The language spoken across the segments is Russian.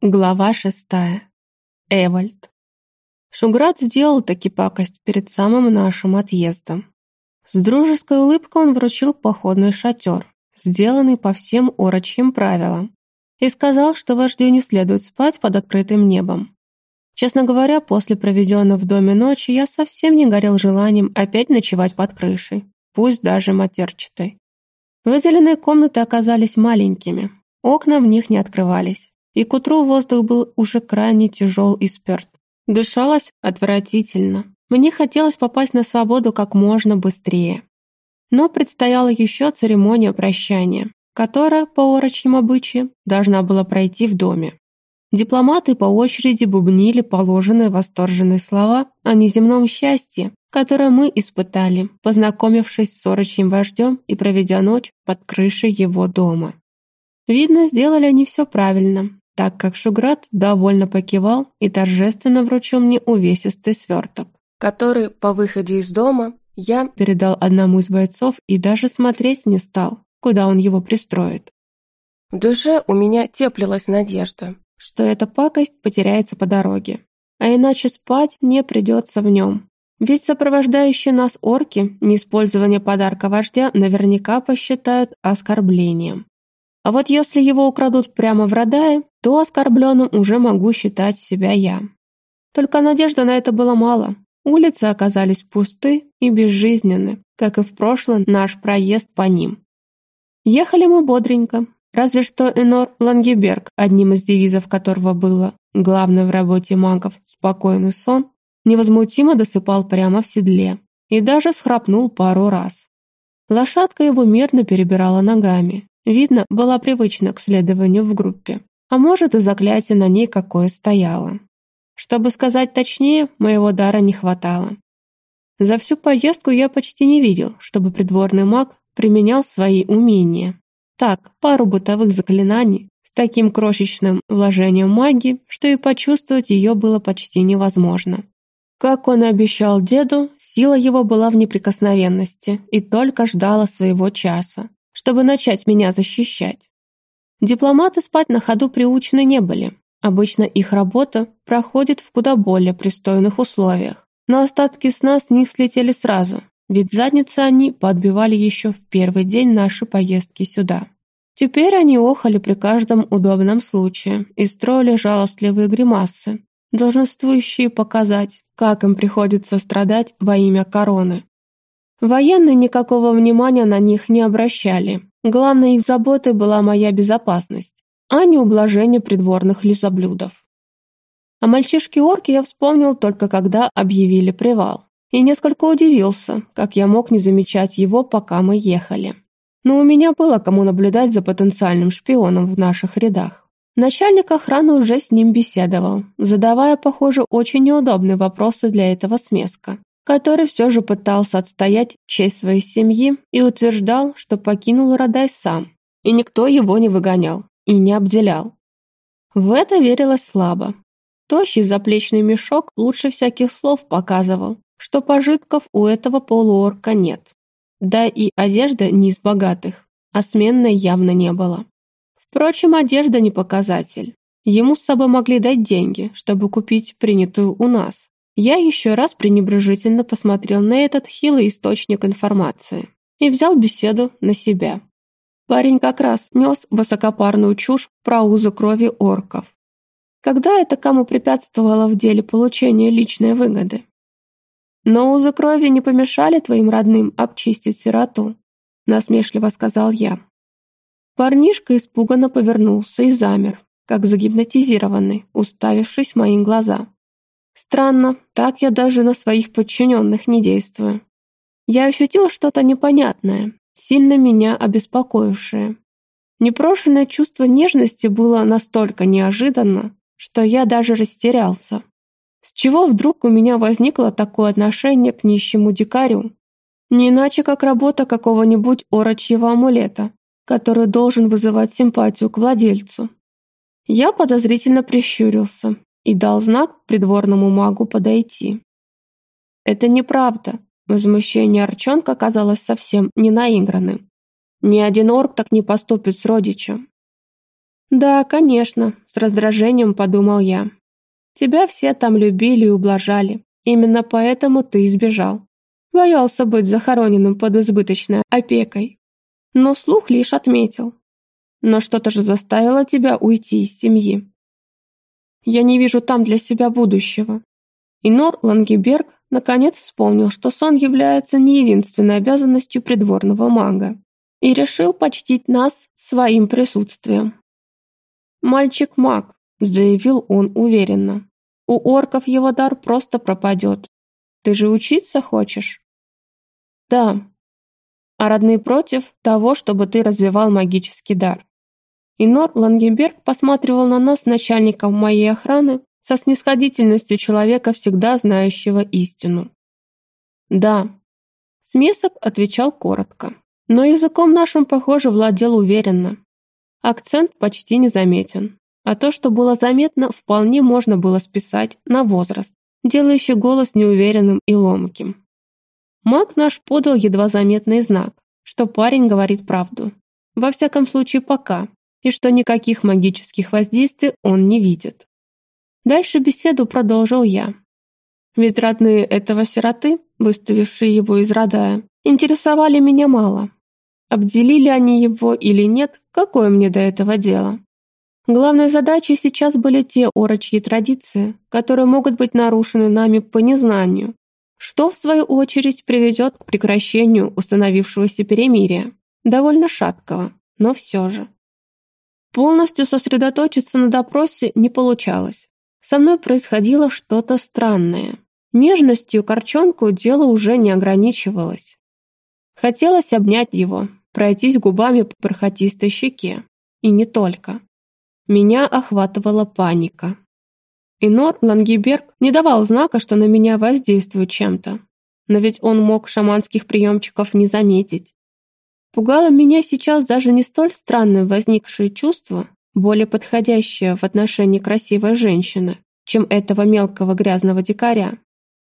Глава шестая. Эвальд. Шуград сделал таки пакость перед самым нашим отъездом. С дружеской улыбкой он вручил походный шатер, сделанный по всем орочьим правилам, и сказал, что вождю не следует спать под открытым небом. Честно говоря, после проведенной в доме ночи я совсем не горел желанием опять ночевать под крышей, пусть даже матерчатой. Выделенные комнаты оказались маленькими, окна в них не открывались и к утру воздух был уже крайне тяжел и спёрт. Дышалось отвратительно. Мне хотелось попасть на свободу как можно быстрее. Но предстояла еще церемония прощания, которая, по орочьим обычаям, должна была пройти в доме. Дипломаты по очереди бубнили положенные восторженные слова о неземном счастье, которое мы испытали, познакомившись с орочьим вождем и проведя ночь под крышей его дома. Видно, сделали они все правильно, так как Шуград довольно покивал и торжественно вручил мне увесистый сверток, который по выходе из дома я передал одному из бойцов и даже смотреть не стал, куда он его пристроит. В душе у меня теплилась надежда, что эта пакость потеряется по дороге, а иначе спать мне придется в нем. Ведь сопровождающие нас орки неиспользование подарка вождя наверняка посчитают оскорблением. А вот если его украдут прямо в Радае, то оскорбленным уже могу считать себя я. Только надежды на это было мало. Улицы оказались пусты и безжизненны, как и в прошлый наш проезд по ним. Ехали мы бодренько, разве что Энор Лангеберг, одним из девизов которого было «главное в работе магов – спокойный сон», невозмутимо досыпал прямо в седле и даже схрапнул пару раз. Лошадка его мирно перебирала ногами, Видно, была привычна к следованию в группе. А может, и заклятие на ней какое стояло. Чтобы сказать точнее, моего дара не хватало. За всю поездку я почти не видел, чтобы придворный маг применял свои умения. Так, пару бытовых заклинаний с таким крошечным вложением магии, что и почувствовать ее было почти невозможно. Как он и обещал деду, сила его была в неприкосновенности и только ждала своего часа чтобы начать меня защищать. Дипломаты спать на ходу приучены не были. Обычно их работа проходит в куда более пристойных условиях. Но остатки сна с них слетели сразу, ведь задницы они подбивали еще в первый день нашей поездки сюда. Теперь они охали при каждом удобном случае и строили жалостливые гримасы, долженствующие показать, как им приходится страдать во имя короны. Военные никакого внимания на них не обращали. Главной их заботой была моя безопасность, а не ублажение придворных лизоблюдов. О мальчишке-орке я вспомнил только когда объявили привал. И несколько удивился, как я мог не замечать его, пока мы ехали. Но у меня было кому наблюдать за потенциальным шпионом в наших рядах. Начальник охраны уже с ним беседовал, задавая, похоже, очень неудобные вопросы для этого смеска который все же пытался отстоять честь своей семьи и утверждал, что покинул Радай сам, и никто его не выгонял и не обделял. В это верилось слабо. Тощий заплечный мешок лучше всяких слов показывал, что пожитков у этого полуорка нет. Да и одежда не из богатых, а сменной явно не было. Впрочем, одежда не показатель. Ему с собой могли дать деньги, чтобы купить принятую у нас. Я еще раз пренебрежительно посмотрел на этот хилый источник информации и взял беседу на себя. Парень как раз нес высокопарную чушь про узы крови орков. Когда это кому препятствовало в деле получения личной выгоды? Но узы крови не помешали твоим родным обчистить сироту, насмешливо сказал я. Парнишка испуганно повернулся и замер, как загипнотизированный, уставившись в мои глаза. Странно, так я даже на своих подчиненных не действую. Я ощутил что-то непонятное, сильно меня обеспокоившее. Непрошенное чувство нежности было настолько неожиданно, что я даже растерялся. С чего вдруг у меня возникло такое отношение к нищему дикарю? Не иначе, как работа какого-нибудь орочьего амулета, который должен вызывать симпатию к владельцу. Я подозрительно прищурился и дал знак придворному магу подойти. «Это неправда», — возмущение Арчонка казалось совсем не наигранным. «Ни один орк так не поступит с родичем». «Да, конечно», — с раздражением подумал я. «Тебя все там любили и ублажали. Именно поэтому ты избежал. Боялся быть захороненным под избыточной опекой. Но слух лишь отметил. Но что-то же заставило тебя уйти из семьи. Я не вижу там для себя будущего. И Нор Лангеберг наконец вспомнил, что сон является не единственной обязанностью придворного мага, и решил почтить нас своим присутствием. «Мальчик маг», — заявил он уверенно. «У орков его дар просто пропадет. Ты же учиться хочешь?» «Да». «А родные против того, чтобы ты развивал магический дар?» Инор Лангенберг посматривал на нас, начальником моей охраны, со снисходительностью человека, всегда знающего истину. «Да». Смесок отвечал коротко, но языком нашим, похоже, владел уверенно. Акцент почти не заметен, а то, что было заметно, вполне можно было списать на возраст, делающий голос неуверенным и ломким. Маг наш подал едва заметный знак, что парень говорит правду. Во всяком случае, пока, и что никаких магических воздействий он не видит. Дальше беседу продолжил я. Ведь родные этого сироты, выставившие его из Радая, интересовали меня мало. Обделили они его или нет, какое мне до этого дело? Главной задачей сейчас были те орочьи традиции, которые могут быть нарушены нами по незнанию, что, в свою очередь, приведет к прекращению установившегося перемирия, довольно шаткого, но все же. Полностью сосредоточиться на допросе не получалось. Со мной происходило что-то странное. Нежностью корчонку дело уже не ограничивалось. Хотелось обнять его, пройтись губами по бархатистой щеке. И не только. Меня охватывала паника. Инор Лангеберг не давал знака, что на меня воздействует чем-то. Но ведь он мог шаманских приемчиков не заметить. Пугало меня сейчас даже не столь странное возникшее чувство, более подходящая в отношении красивой женщины, чем этого мелкого грязного дикаря.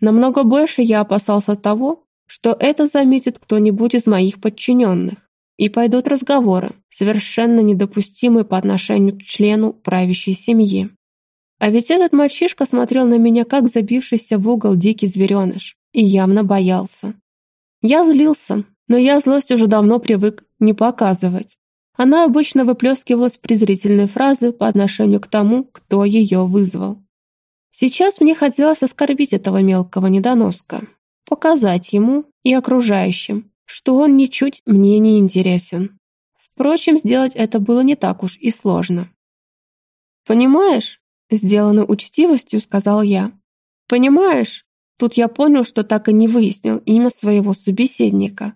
Намного больше я опасался того, что это заметит кто-нибудь из моих подчиненных, и пойдут разговоры, совершенно недопустимые по отношению к члену правящей семьи. А ведь этот мальчишка смотрел на меня, как забившийся в угол дикий звереныш, и явно боялся. Я злился, но я злость уже давно привык не показывать. Она обычно выплескивалась в презрительные фразы по отношению к тому, кто ее вызвал. Сейчас мне хотелось оскорбить этого мелкого недоноска, показать ему и окружающим, что он ничуть мне не интересен. Впрочем, сделать это было не так уж и сложно. «Понимаешь?» — сделанной учтивостью сказал я. «Понимаешь?» Тут я понял, что так и не выяснил имя своего собеседника.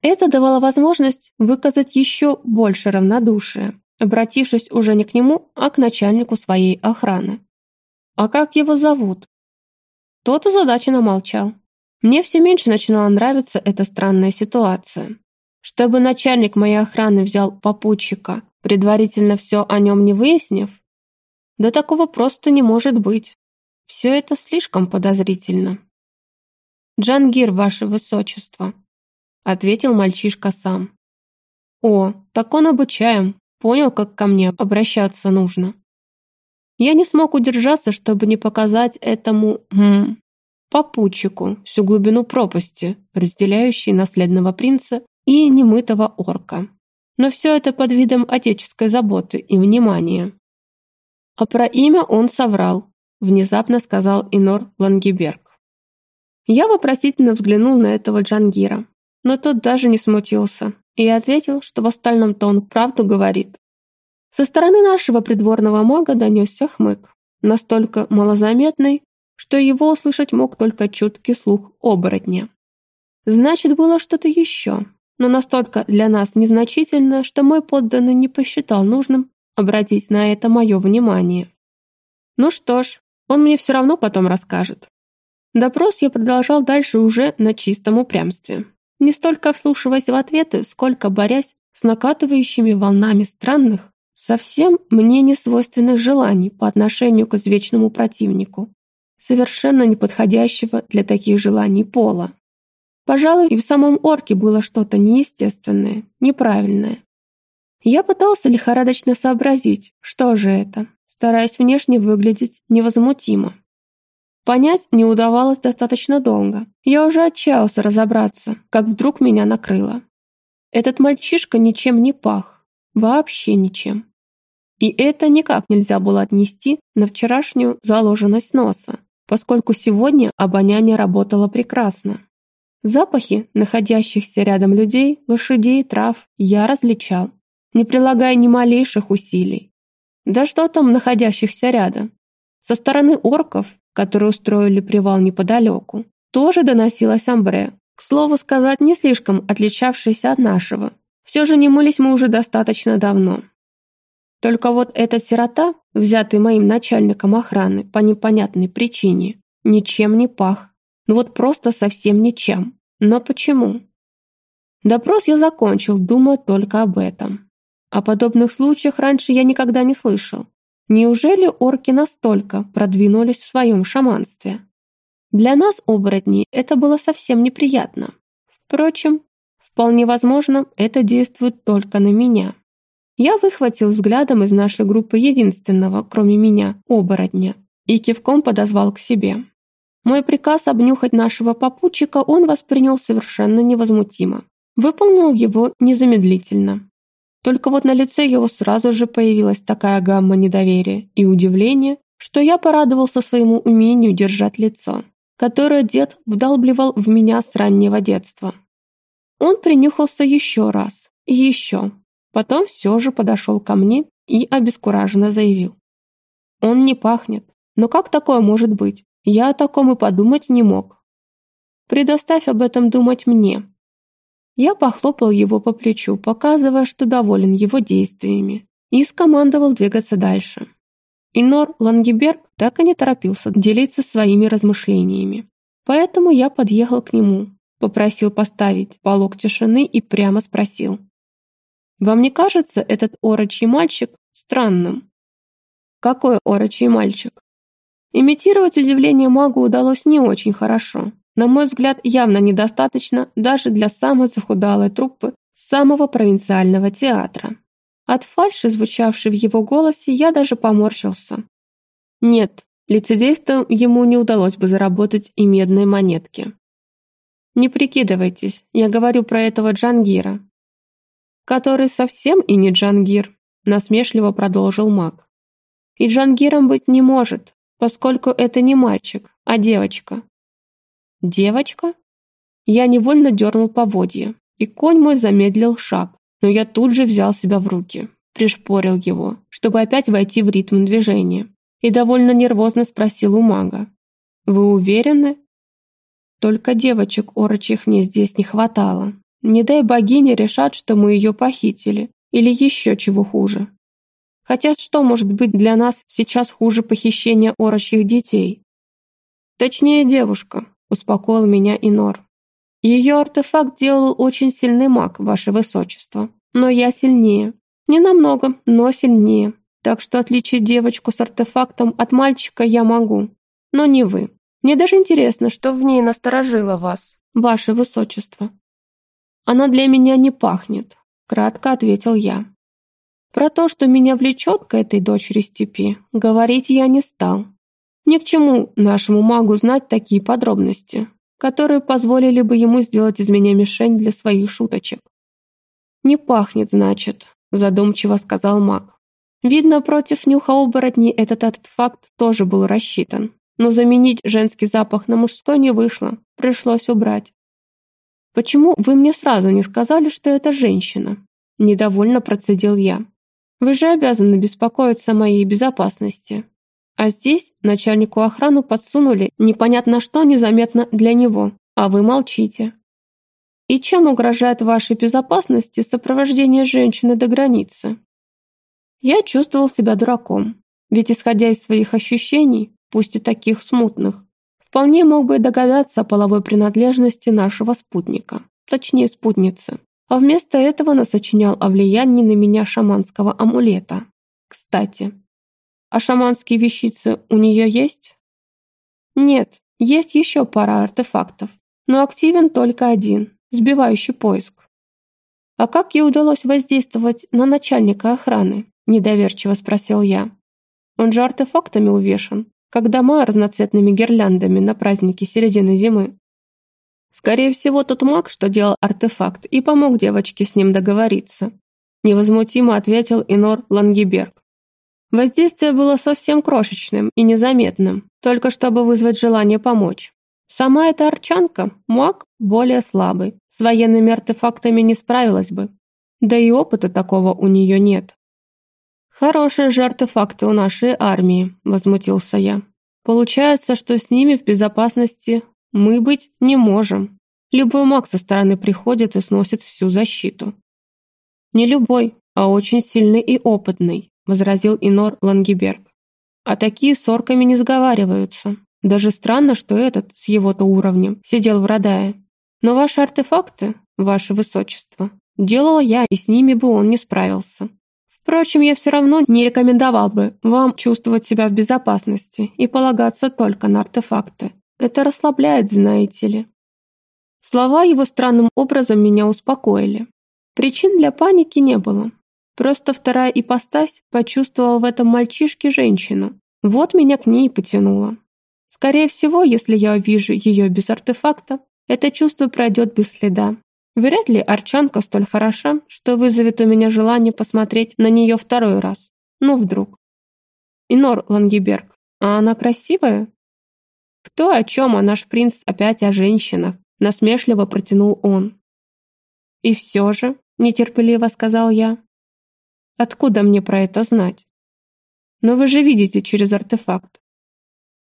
Это давало возможность выказать еще больше равнодушия, обратившись уже не к нему, а к начальнику своей охраны. «А как его зовут?» Тот озадаченно молчал. Мне все меньше начинала нравиться эта странная ситуация. Чтобы начальник моей охраны взял попутчика, предварительно все о нем не выяснив? Да такого просто не может быть. Все это слишком подозрительно. «Джангир, ваше высочество», ответил мальчишка сам. О, так он обучаем, понял, как ко мне обращаться нужно. Я не смог удержаться, чтобы не показать этому, хм, попутчику всю глубину пропасти, разделяющей наследного принца и немытого орка. Но все это под видом отеческой заботы и внимания. А про имя он соврал, внезапно сказал Инор Лангеберг. Я вопросительно взглянул на этого Джангира но тот даже не смутился и ответил, что в остальном-то он правду говорит. Со стороны нашего придворного мага донесся хмык, настолько малозаметный, что его услышать мог только чуткий слух оборотня. Значит, было что-то еще, но настолько для нас незначительное, что мой подданный не посчитал нужным обратить на это мое внимание. Ну что ж, он мне все равно потом расскажет. Допрос я продолжал дальше уже на чистом упрямстве не столько вслушиваясь в ответы, сколько борясь с накатывающими волнами странных, совсем мне не свойственных желаний по отношению к извечному противнику, совершенно неподходящего для таких желаний пола. Пожалуй, и в самом орке было что-то неестественное, неправильное. Я пытался лихорадочно сообразить, что же это, стараясь внешне выглядеть невозмутимо. Понять не удавалось достаточно долго. Я уже отчаялся разобраться, как вдруг меня накрыло. Этот мальчишка ничем не пах. Вообще ничем. И это никак нельзя было отнести на вчерашнюю заложенность носа, поскольку сегодня обоняние работало прекрасно. Запахи находящихся рядом людей, лошадей, трав я различал, не прилагая ни малейших усилий. Да что там находящихся рядом? Со стороны орков, которые устроили привал неподалеку, тоже доносилось амбре, к слову сказать, не слишком отличавшееся от нашего. Все же не мылись мы уже достаточно давно. Только вот эта сирота, взятый моим начальником охраны по непонятной причине, ничем не пах. Ну вот просто совсем ничем. Но почему? Допрос я закончил, думая только об этом. О подобных случаях раньше я никогда не слышал. Неужели орки настолько продвинулись в своем шаманстве? Для нас, оборотней, это было совсем неприятно. Впрочем, вполне возможно, это действует только на меня. Я выхватил взглядом из нашей группы единственного, кроме меня, оборотня, и кивком подозвал к себе. Мой приказ обнюхать нашего попутчика он воспринял совершенно невозмутимо. Выполнил его незамедлительно. Только вот на лице его сразу же появилась такая гамма недоверия и удивления, что я порадовался своему умению держать лицо которое дед вдалбливал в меня с раннего детства. Он принюхался еще раз и еще, потом все же подошел ко мне и обескураженно заявил. «Он не пахнет. Но как такое может быть? Я о таком и подумать не мог. Предоставь об этом думать мне». Я похлопал его по плечу, показывая, что доволен его действиями, и скомандовал двигаться дальше. Инор Лангеберг так и не торопился делиться своими размышлениями. Поэтому я подъехал к нему, попросил поставить полог тишины и прямо спросил. «Вам не кажется этот орочий мальчик странным?» «Какой орочий мальчик?» Имитировать удивление магу удалось не очень хорошо. На мой взгляд, явно недостаточно даже для самой захудалой труппы самого провинциального театра. От фальши, звучавшей в его голосе, я даже поморщился. Нет, лицедейством ему не удалось бы заработать и медные монетки. Не прикидывайтесь, я говорю про этого Джангира. Который совсем и не Джангир, насмешливо продолжил маг. И Джангиром быть не может, поскольку это не мальчик, а девочка. Девочка? Я невольно дернул поводья, и конь мой замедлил шаг, но я тут же взял себя в руки, пришпорил его, чтобы опять войти в ритм движения, и довольно нервозно спросил у мага. «Вы уверены?» «Только девочек орочих мне здесь не хватало. Не дай богине решат, что мы ее похитили, или еще чего хуже. Хотя что может быть для нас сейчас хуже похищения орочих детей?» «Точнее, девушка», — успокоил меня Инор. Ее артефакт делал очень сильный маг, ваше высочество. Но я сильнее. Не намного, но сильнее. Так что отличить девочку с артефактом от мальчика я могу. Но не вы. Мне даже интересно, что в ней насторожило вас, ваше высочество. Она для меня не пахнет, кратко ответил я. Про то, что меня влечет к этой дочери степи, говорить я не стал. Ни к чему нашему магу знать такие подробности которые позволили бы ему сделать из меня мишень для своих шуточек. «Не пахнет, значит», — задумчиво сказал маг. Видно, против нюха оборотней этот артефакт тоже был рассчитан, но заменить женский запах на мужской не вышло, пришлось убрать. «Почему вы мне сразу не сказали, что это женщина?» – недовольно процедил я. «Вы же обязаны беспокоиться о моей безопасности». А здесь начальнику охраны подсунули непонятно что незаметно для него, а вы молчите. И чем угрожает вашей безопасности сопровождение женщины до границы? Я чувствовал себя дураком, ведь исходя из своих ощущений, пусть и таких смутных, вполне мог бы догадаться о половой принадлежности нашего спутника, точнее спутницы, а вместо этого насочинял о влиянии на меня шаманского амулета. Кстати, а шаманские вещицы у нее есть? Нет, есть еще пара артефактов, но активен только один, сбивающий поиск. «А как ей удалось воздействовать на начальника охраны?» – недоверчиво спросил я. «Он же артефактами увешан, как дома разноцветными гирляндами на празднике середины зимы». Скорее всего, тот маг, что делал артефакт, и помог девочке с ним договориться. Невозмутимо ответил Инор Лангеберг. Воздействие было совсем крошечным и незаметным, только чтобы вызвать желание помочь. Сама эта арчанка, маг, более слабый, с военными артефактами не справилась бы. Да и опыта такого у нее нет. «Хорошие же артефакты у нашей армии», — возмутился я. «Получается, что с ними в безопасности мы быть не можем. Любой маг со стороны приходит и сносит всю защиту». «Не любой, а очень сильный и опытный», — возразил Инор Лангеберг. «А такие с орками не сговариваются. Даже странно, что этот, с его-то уровнем, сидел в Радае. Но ваши артефакты, ваше высочество, делала я, и с ними бы он не справился. Впрочем, я все равно не рекомендовал бы вам чувствовать себя в безопасности и полагаться только на артефакты. Это расслабляет, знаете ли. Слова его странным образом меня успокоили. Причин для паники не было. Просто вторая ипостась почувствовала в этом мальчишке женщину. Вот меня к ней и потянуло. Скорее всего, если я увижу ее без артефакта, это чувство пройдет без следа. Вряд ли Арчанка столь хороша, что вызовет у меня желание посмотреть на нее второй раз. Ну, вдруг. Инор Лангеберг, а она красивая? Кто о чем, а наш принц опять о женщинах? Насмешливо протянул он. И все же, нетерпеливо сказал я. Откуда мне про это знать? Но вы же видите через артефакт.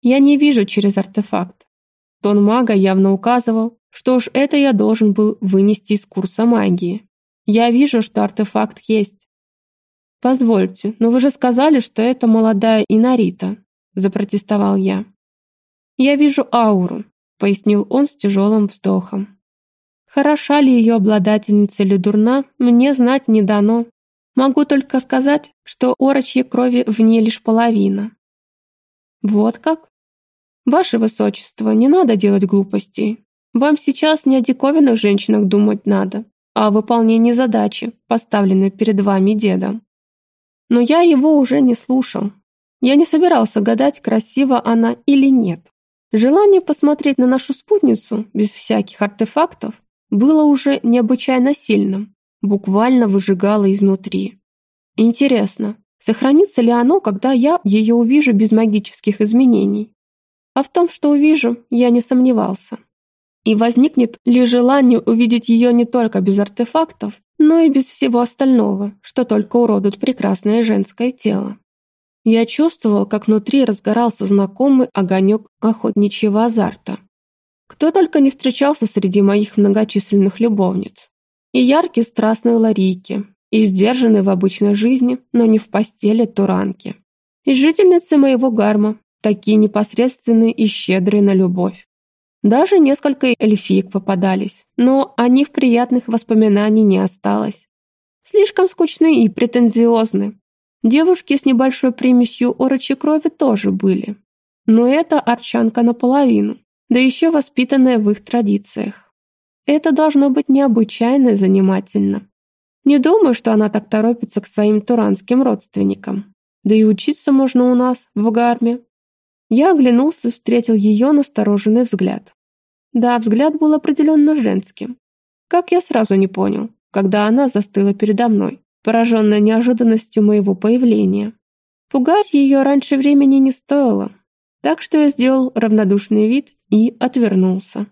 Я не вижу через артефакт. Тон мага явно указывал, что уж это я должен был вынести из курса магии. Я вижу, что артефакт есть. «Позвольте, но вы же сказали, что это молодая Инарита», – запротестовал я. «Я вижу ауру», – пояснил он с тяжелым вздохом. «Хороша ли ее обладательница или дурна, мне знать не дано. Могу только сказать, что орочьей крови в ней лишь половина». «Вот как?» «Ваше Высочество, не надо делать глупостей. Вам сейчас не о диковинных женщинах думать надо, а о выполнении задачи, поставленной перед вами дедом». Но я его уже не слушал. Я не собирался гадать, красива она или нет. Желание посмотреть на нашу спутницу без всяких артефактов было уже необычайно сильным, буквально выжигало изнутри. Интересно, сохранится ли оно, когда я ее увижу без магических изменений? А в том, что увижу, я не сомневался. И возникнет ли желание увидеть ее не только без артефактов, но и без всего остального, что только уродует прекрасное женское тело. Я чувствовал, как внутри разгорался знакомый огонек охотничьего азарта. Кто только не встречался среди моих многочисленных любовниц. И яркие страстные ларийки, и сдержанные в обычной жизни, но не в постели туранки. И жительницы моего гарма, такие непосредственные и щедрые на любовь. Даже несколько эльфиек попадались, но о них приятных воспоминаний не осталось. Слишком скучны и претензиозны. Девушки с небольшой примесью орочей крови тоже были. Но это арчанка наполовину, да еще воспитанная в их традициях. Это должно быть необычайно занимательно. Не думаю, что она так торопится к своим туранским родственникам. Да и учиться можно у нас, в Гарме, я оглянулся и встретил ее настороженный взгляд. Да, взгляд был определенно женским. Как я сразу не понял, когда она застыла передо мной, пораженная неожиданностью моего появления. Пугать ее раньше времени не стоило, так что я сделал равнодушный вид и отвернулся.